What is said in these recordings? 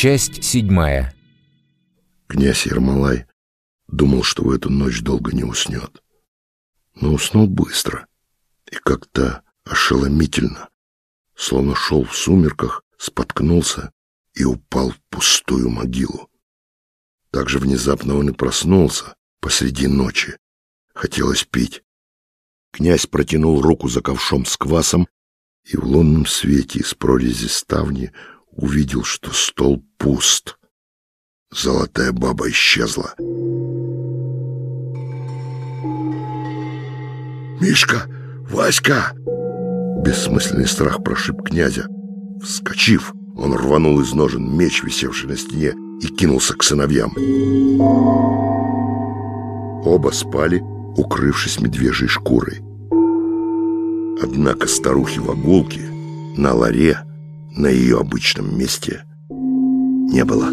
Часть седьмая. Князь Ермолай думал, что в эту ночь долго не уснет. Но уснул быстро и как-то ошеломительно, словно шел в сумерках, споткнулся и упал в пустую могилу. Так же внезапно он и проснулся посреди ночи. Хотелось пить. Князь протянул руку за ковшом с квасом и в лунном свете из прорези ставни увидел, что стол пуст. Золотая баба исчезла. «Мишка! Васька!» Бессмысленный страх прошиб князя. Вскочив, он рванул из ножен меч, висевший на стене, и кинулся к сыновьям. Оба спали, укрывшись медвежьей шкурой. Однако старухи в огулке на ларе на ее обычном месте не было.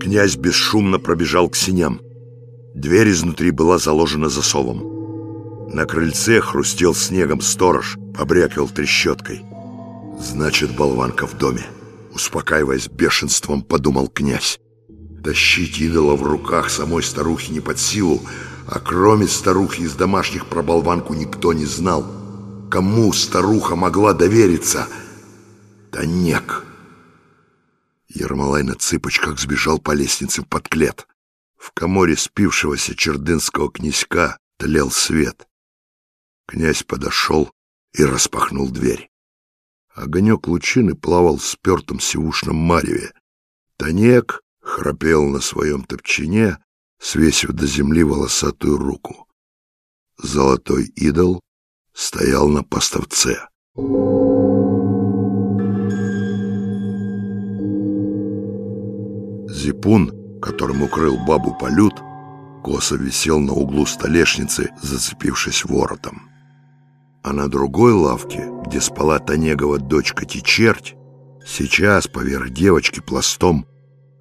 Князь бесшумно пробежал к синям. Дверь изнутри была заложена засовом. На крыльце хрустел снегом сторож, побрякивал трещоткой. «Значит, болванка в доме», — успокаиваясь бешенством, подумал князь. Тащить идола в руках самой старухи не под силу, а кроме старухи из домашних про болванку никто не знал — Кому старуха могла довериться? Да нек. Ермолай на цыпочках сбежал по лестнице в подклет. В коморе спившегося чердынского князька тлел свет. Князь подошел и распахнул дверь. Огонек лучины плавал в спертом сивушном мареве. Танек храпел на своем топчине, свесив до земли волосатую руку. Золотой идол стоял на поставце. Зипун, которым укрыл бабу полют, косо висел на углу столешницы, зацепившись воротом. А на другой лавке, где спала Танегова дочка Тичерть, сейчас поверх девочки пластом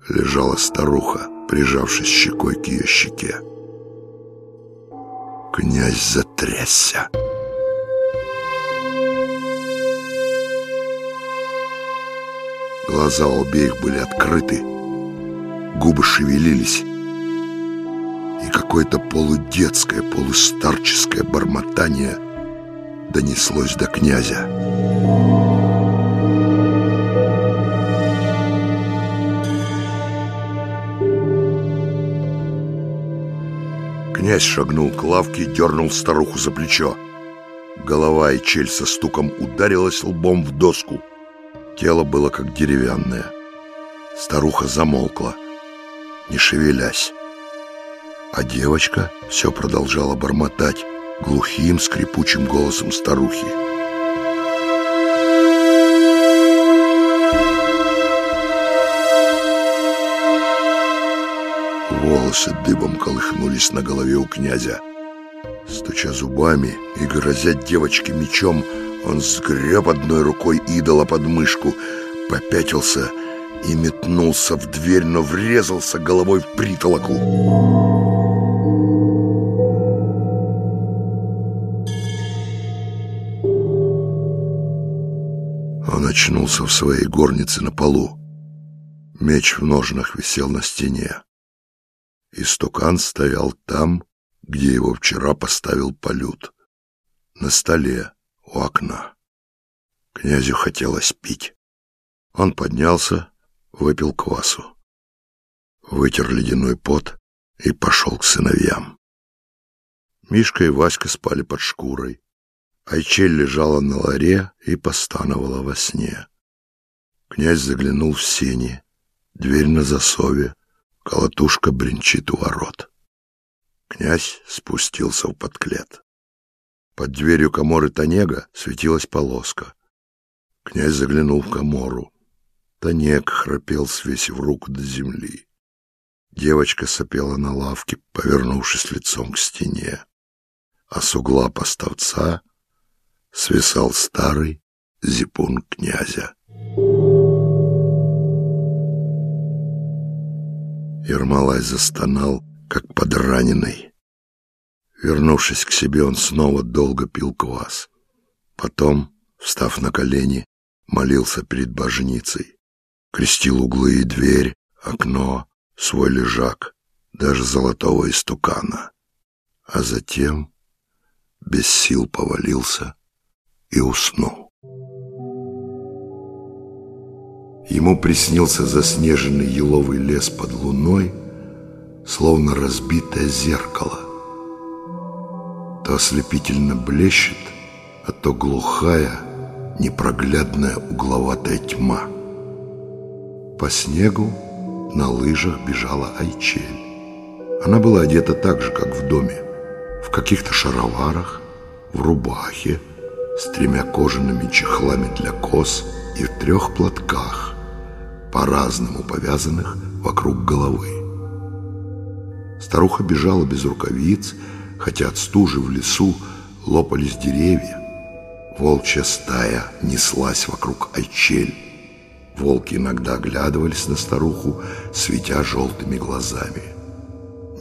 лежала старуха, прижавшись щекой к ее щеке. Князь затрясся. Глаза обеих были открыты, губы шевелились, и какое-то полудетское, полустарческое бормотание донеслось до князя. Князь шагнул к лавке дернул старуху за плечо. Голова и челюсть со стуком ударилась лбом в доску — Тело было как деревянное. Старуха замолкла, не шевелясь. А девочка все продолжала бормотать глухим скрипучим голосом старухи. Волосы дыбом колыхнулись на голове у князя. Стуча зубами и грозя девочке мечом, он сгреб одной рукой идола под мышку, попятился и метнулся в дверь, но врезался головой в притолоку. Он очнулся в своей горнице на полу. Меч в ножнах висел на стене. Истукан стоял там, где его вчера поставил полют. На столе у окна. Князю хотелось пить. Он поднялся, выпил квасу, вытер ледяной пот и пошел к сыновьям. Мишка и Васька спали под шкурой. Айчель лежала на ларе и постановала во сне. Князь заглянул в сени, дверь на засове, колотушка бренчит у ворот. Князь спустился в подклет. Под дверью коморы Танега светилась полоска. Князь заглянул в комору. Танег храпел, свесив руку до земли. Девочка сопела на лавке, повернувшись лицом к стене. А с угла поставца свисал старый зипун князя. Ермолай застонал, как подраненный. Вернувшись к себе, он снова долго пил квас. Потом, встав на колени, молился перед божницей. Крестил углы и дверь, окно, свой лежак, даже золотого истукана. А затем без сил повалился и уснул. Ему приснился заснеженный еловый лес под луной, словно разбитое зеркало. То ослепительно блещет, а то глухая, непроглядная угловатая тьма. По снегу на лыжах бежала Айчель. Она была одета так же, как в доме, в каких-то шароварах, в рубахе, с тремя кожаными чехлами для кос и в трех платках, по-разному повязанных вокруг головы. Старуха бежала без рукавиц, хотя от стужи в лесу лопались деревья. Волчья стая неслась вокруг Айчель. Волки иногда оглядывались на старуху, светя желтыми глазами.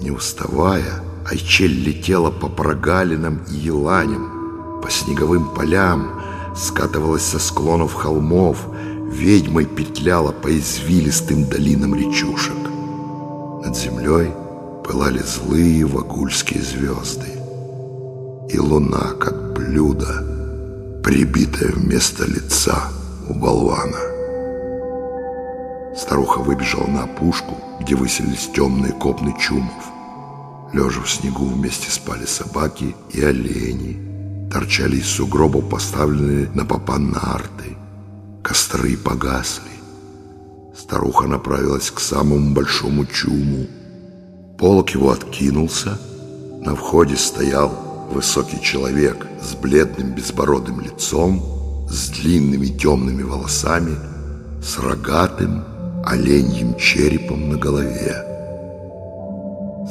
Не уставая, Айчель летела по прогалинам и еланям, по снеговым полям, скатывалась со склонов холмов, ведьмой петляла по извилистым долинам речушек. Над землей пылали злые вагульские звезды, и луна, как блюдо, прибитая вместо лица у болвана. Старуха выбежала на опушку, где выселись темные копны чумов. Лежа в снегу вместе спали собаки и олени. Торчали из сугробов поставленные на попа нарты. Костры погасли. Старуха направилась к самому большому чуму. Полок его откинулся. На входе стоял высокий человек с бледным безбородым лицом, с длинными темными волосами, с рогатым оленьим черепом на голове.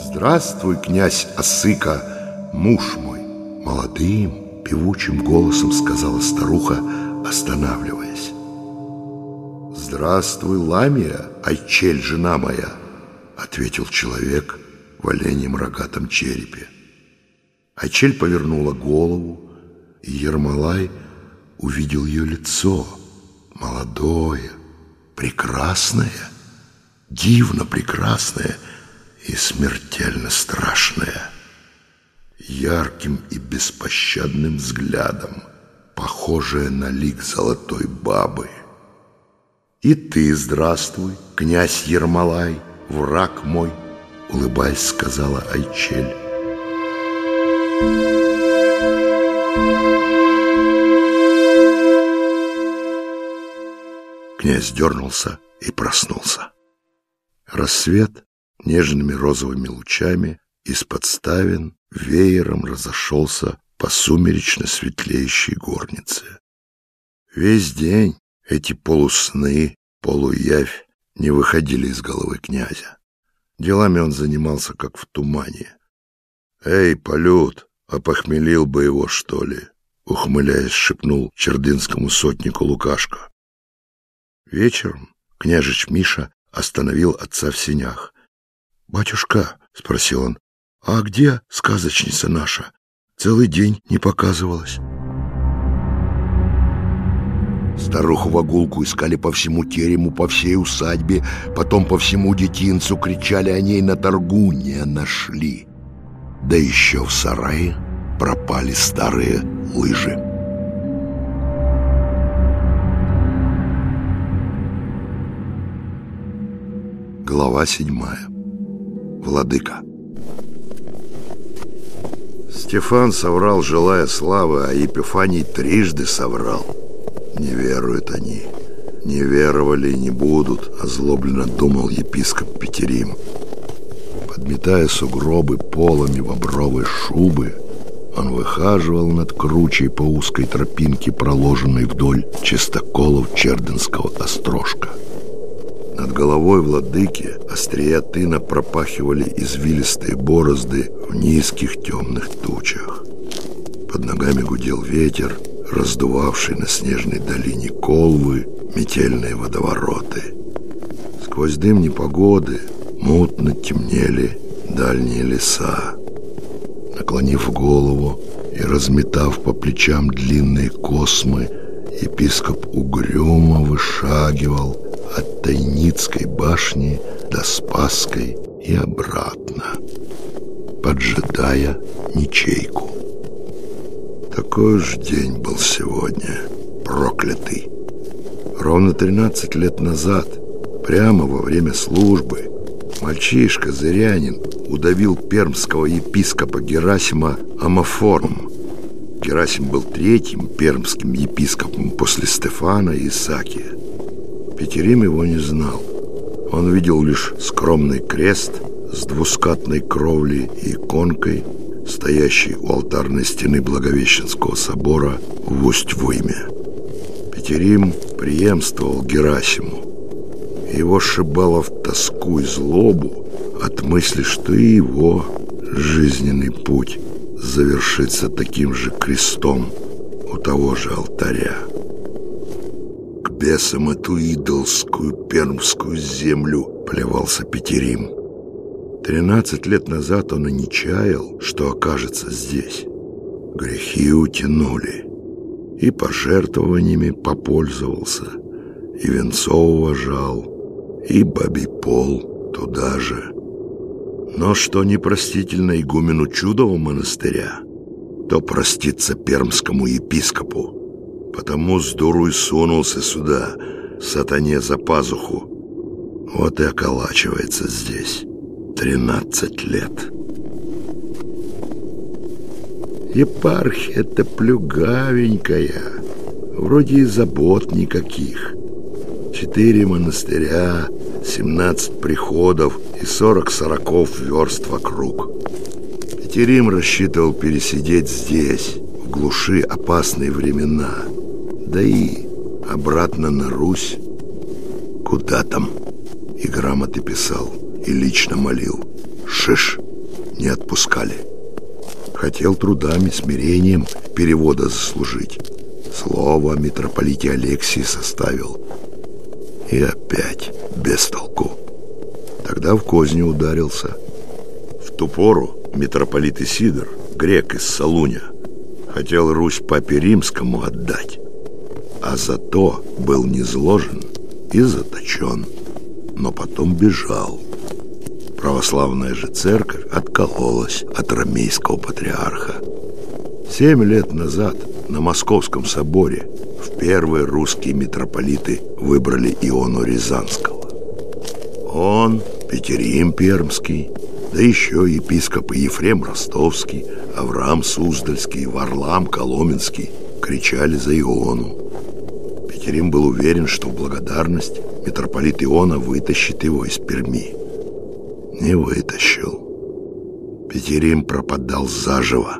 «Здравствуй, князь Осыка, муж мой!» Молодым, певучим голосом сказала старуха, останавливаясь. «Здравствуй, Ламия, Айчель, жена моя!» Ответил человек в оленьем рогатом черепе. Айчель повернула голову, и Ермолай увидел ее лицо, молодое, прекрасное, дивно прекрасное и смертельно страшное, ярким и беспощадным взглядом, похожее на лик золотой бабы — и ты здравствуй, князь Ермолай, враг мой, улыбаясь, сказала Айчель. Князь дернулся и проснулся. Рассвет нежными розовыми лучами из-под ставен веером разошелся по сумеречно светлеющей горнице. Весь день эти полусны, полуявь не выходили из головы князя. Делами он занимался, как в тумане. «Эй, полют, опохмелил бы его, что ли?» Ухмыляясь, шепнул чердынскому сотнику Лукашка. Вечером княжич Миша остановил отца в сенях. «Батюшка», — спросил он, — «а где сказочница наша? Целый день не показывалась». Старуху-вагулку искали по всему терему, по всей усадьбе, потом по всему детинцу, кричали о ней на торгу, не нашли. Да еще в сарае пропали старые лыжи. Глава седьмая. Владыка. Стефан соврал, желая славы, а Епифаний трижды соврал — не веруют они. Не веровали и не будут, озлобленно думал епископ Петерим. Подметая сугробы полами бобровой шубы, он выхаживал над кручей по узкой тропинке, проложенной вдоль чистоколов Черденского острожка. Над головой владыки острия тына пропахивали извилистые борозды в низких темных тучах. Под ногами гудел ветер, раздувавший на снежной долине колвы метельные водовороты. Сквозь дым непогоды мутно темнели дальние леса. Наклонив голову и разметав по плечам длинные космы, епископ угрюмо вышагивал, от Тайницкой башни до Спасской и обратно, поджидая ничейку. Такой уж день был сегодня, проклятый. Ровно 13 лет назад, прямо во время службы, мальчишка, зырянин, удавил пермского епископа Герасима Амофором. Герасим был третьим пермским епископом после Стефана и Исакия. Петерим его не знал. Он видел лишь скромный крест с двускатной кровлей и иконкой, стоящий у алтарной стены Благовещенского собора в Усть-Войме. Петерим преемствовал Герасиму. Его шибало в тоску и злобу от мысли, что и его жизненный путь завершится таким же крестом у того же алтаря бесам эту идолскую пермскую землю, плевался Петерим. Тринадцать лет назад он и не чаял, что окажется здесь. Грехи утянули, и пожертвованиями попользовался, и венцов уважал, и бабий пол туда же. Но что непростительно игумену чудового монастыря, то простится пермскому епископу, Потому с дуру и сунулся сюда, сатане за пазуху. Вот и околачивается здесь. Тринадцать лет. Епархия-то плюгавенькая, вроде и забот никаких. Четыре монастыря, семнадцать приходов и сорок сороков верст вокруг. Петерим рассчитывал пересидеть здесь, в глуши опасные времена — да и обратно на Русь. Куда там? И грамоты писал, и лично молил. Шиш, не отпускали. Хотел трудами, смирением перевода заслужить. Слово митрополите Алексии составил. И опять без толку. Тогда в козни ударился. В ту пору митрополит Исидор, грек из Салуня, хотел Русь папе римскому отдать а зато был низложен и заточен, но потом бежал. Православная же церковь откололась от ромейского патриарха. Семь лет назад на Московском соборе в первые русские митрополиты выбрали Иону Рязанского. Он, Петерим Пермский, да еще епископы Ефрем Ростовский, Авраам Суздальский, Варлам Коломенский кричали за Иону. Керим был уверен, что в благодарность митрополит Иона вытащит его из Перми. Не вытащил. Петерим пропадал заживо.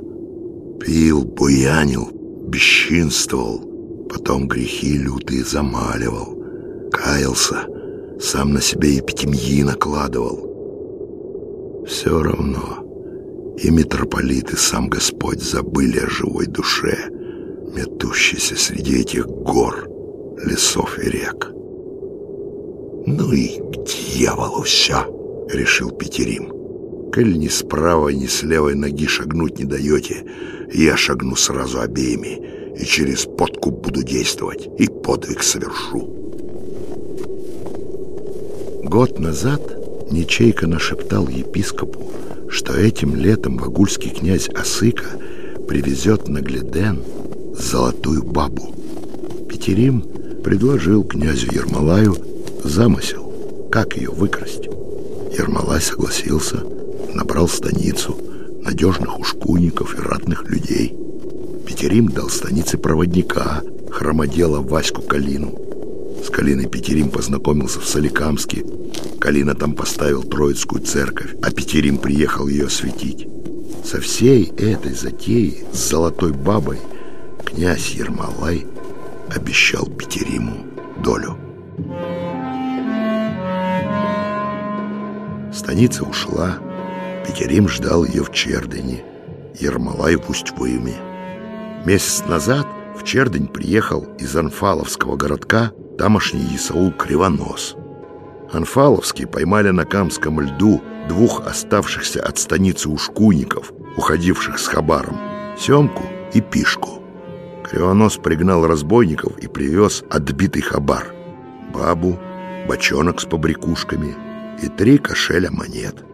Пил, буянил, бесчинствовал. Потом грехи лютые замаливал. Каялся. Сам на себе епитемьи накладывал. Все равно и митрополит, и сам Господь забыли о живой душе, метущейся среди этих гор — лесов и рек. «Ну и к дьяволу все!» — решил Петерим. «Коль ни с правой, ни с левой ноги шагнуть не даете, я шагну сразу обеими и через подкуп буду действовать, и подвиг совершу». Год назад Ничейка нашептал епископу, что этим летом вагульский князь Осыка привезет на Гледен золотую бабу. Петерим предложил князю Ермолаю замысел, как ее выкрасть. Ермолай согласился, набрал станицу, надежных ушкуйников и ратных людей. Петерим дал станице проводника, хромодела Ваську Калину. С Калиной Петерим познакомился в Соликамске. Калина там поставил Троицкую церковь, а Петерим приехал ее осветить. Со всей этой затеей с золотой бабой князь Ермолай обещал Петериму долю. Станица ушла, Петерим ждал ее в Чердыне, Ермолай в Усть-Выме. Месяц назад в Чердень приехал из Анфаловского городка тамошний Исаул Кривонос. Анфаловские поймали на Камском льду двух оставшихся от станицы ушкуйников, уходивших с Хабаром, Семку и Пишку. Кривонос пригнал разбойников и привез отбитый хабар. Бабу, бочонок с побрякушками и три кошеля монет.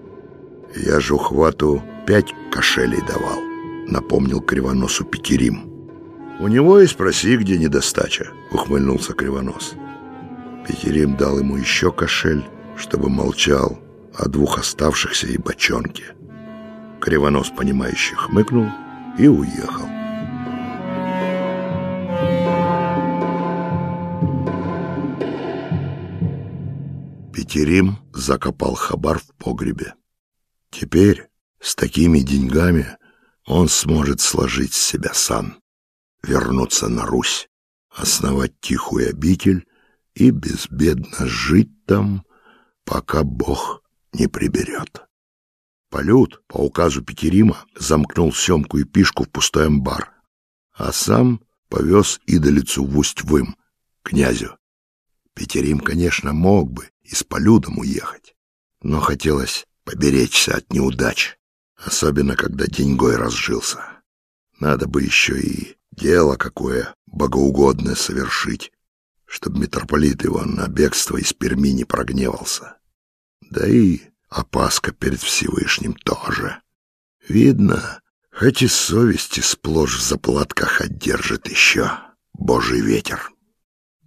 Я же ухвату пять кошелей давал, напомнил Кривоносу Петерим. У него и спроси, где недостача, ухмыльнулся Кривонос. Петерим дал ему еще кошель, чтобы молчал о двух оставшихся и бочонке. Кривонос, понимающе хмыкнул и уехал. Петерим закопал хабар в погребе. Теперь с такими деньгами он сможет сложить с себя сан, вернуться на Русь, основать тихую обитель и безбедно жить там, пока Бог не приберет. Полют по указу Петерима замкнул Семку и Пишку в пустой амбар, а сам повез идолицу в Усть-Вым, князю. Петерим, конечно, мог бы и с Полюдом уехать, но хотелось поберечься от неудач, особенно когда деньгой разжился. Надо бы еще и дело какое богоугодное совершить, чтобы митрополит его на бегство из Перми не прогневался. Да и опаска перед Всевышним тоже. Видно, хоть и совести сплошь в заплатках отдержит еще божий ветер.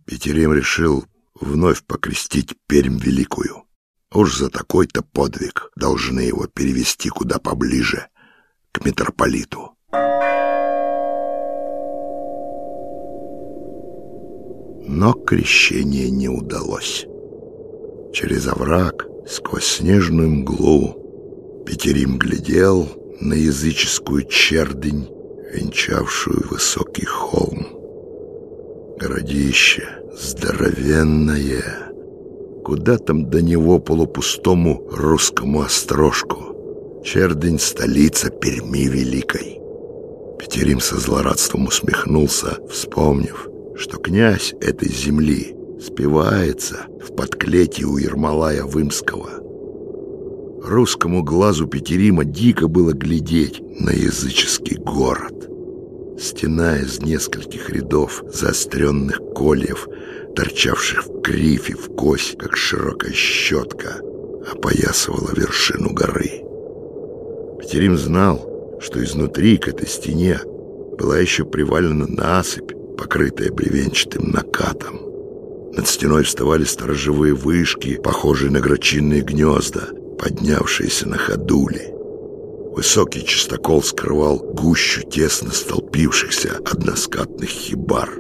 Петерим решил вновь покрестить Пермь Великую. Уж за такой-то подвиг должны его перевести куда поближе, к митрополиту. Но крещение не удалось. Через овраг Сквозь снежную мглу Петерим глядел на языческую чердынь, венчавшую высокий холм. Городище здоровенное, куда там до него полупустому русскому острожку. Чердынь — столица Перми Великой. Петерим со злорадством усмехнулся, вспомнив, что князь этой земли спивается в подклете у Ермолая Вымского. Русскому глазу Петерима дико было глядеть на языческий город. Стена из нескольких рядов заостренных кольев, торчавших в крифе в кость, как широкая щетка, опоясывала вершину горы. Петерим знал, что изнутри к этой стене была еще привалена насыпь, покрытая бревенчатым накатом. Над стеной вставали сторожевые вышки, похожие на грачинные гнезда, поднявшиеся на ходули. Высокий чистокол скрывал гущу тесно столпившихся односкатных хибар,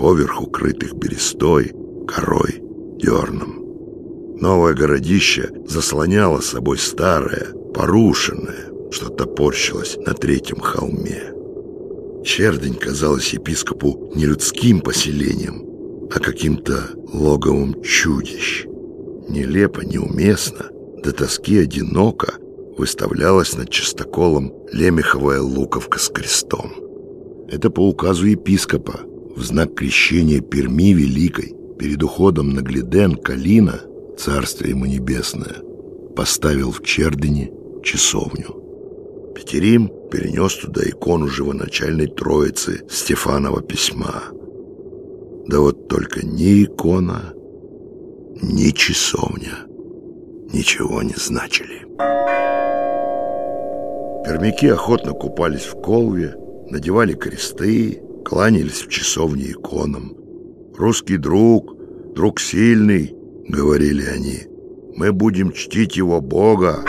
поверх укрытых берестой, корой, дерном. Новое городище заслоняло собой старое, порушенное, что топорщилось на третьем холме. Чердень казалась епископу не людским поселением, а каким-то логовом чудищ. Нелепо, неуместно, до тоски одиноко выставлялась над чистоколом лемеховая луковка с крестом. Это по указу епископа, в знак крещения Перми Великой, перед уходом на Глиден Калина, царствие ему небесное, поставил в Чердыне часовню. Петерим перенес туда икону живоначальной троицы Стефанова письма – да вот только ни икона, ни часовня ничего не значили. Пермяки охотно купались в колве, надевали кресты, кланялись в часовне иконам. «Русский друг, друг сильный», — говорили они, — «мы будем чтить его Бога».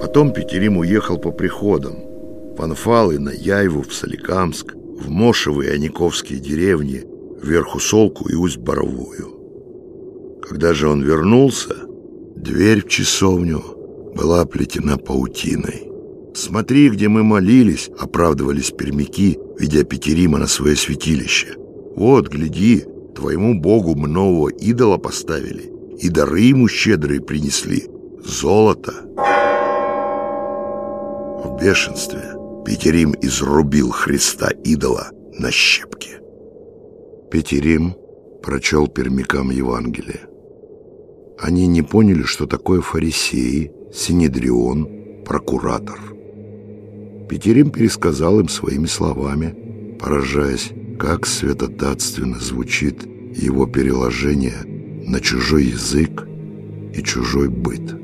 Потом Петерим уехал по приходам, в Анфалы, на Яйву, в Соликамск, в Мошевые и Аниковские деревни, вверху Солку и Усть-Боровую. Когда же он вернулся, дверь в часовню была оплетена паутиной. «Смотри, где мы молились», — оправдывались пермяки, ведя Петерима на свое святилище. «Вот, гляди, твоему богу нового идола поставили, и дары ему щедрые принесли, золото». В бешенстве Петерим изрубил Христа идола на щепки. Петерим прочел пермякам Евангелие. Они не поняли, что такое фарисеи, синедрион, прокуратор. Петерим пересказал им своими словами, поражаясь, как святотатственно звучит его переложение на чужой язык и чужой быт.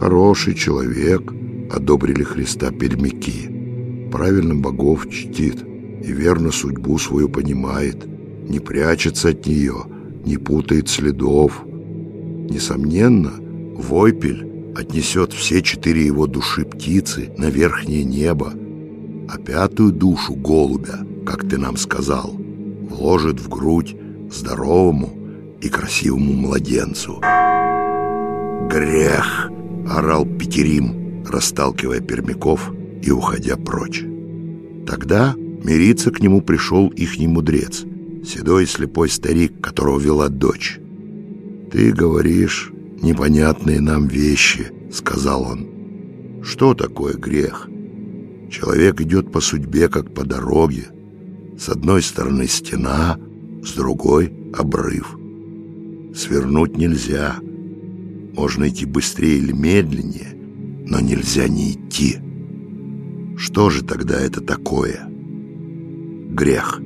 Хороший человек, одобрили Христа пермяки, правильно богов чтит и верно судьбу свою понимает, не прячется от нее, не путает следов. Несомненно, Войпель отнесет все четыре его души птицы на верхнее небо, а пятую душу голубя, как ты нам сказал, вложит в грудь здоровому и красивому младенцу. «Грех!» — орал Петерим, расталкивая пермяков и уходя прочь. Тогда мириться к нему пришел ихний мудрец, седой слепой старик, которого вела дочь. «Ты говоришь непонятные нам вещи», — сказал он. «Что такое грех? Человек идет по судьбе, как по дороге. С одной стороны стена, с другой — обрыв. Свернуть нельзя. Можно идти быстрее или медленнее, но нельзя не идти. Что же тогда это такое? Грех.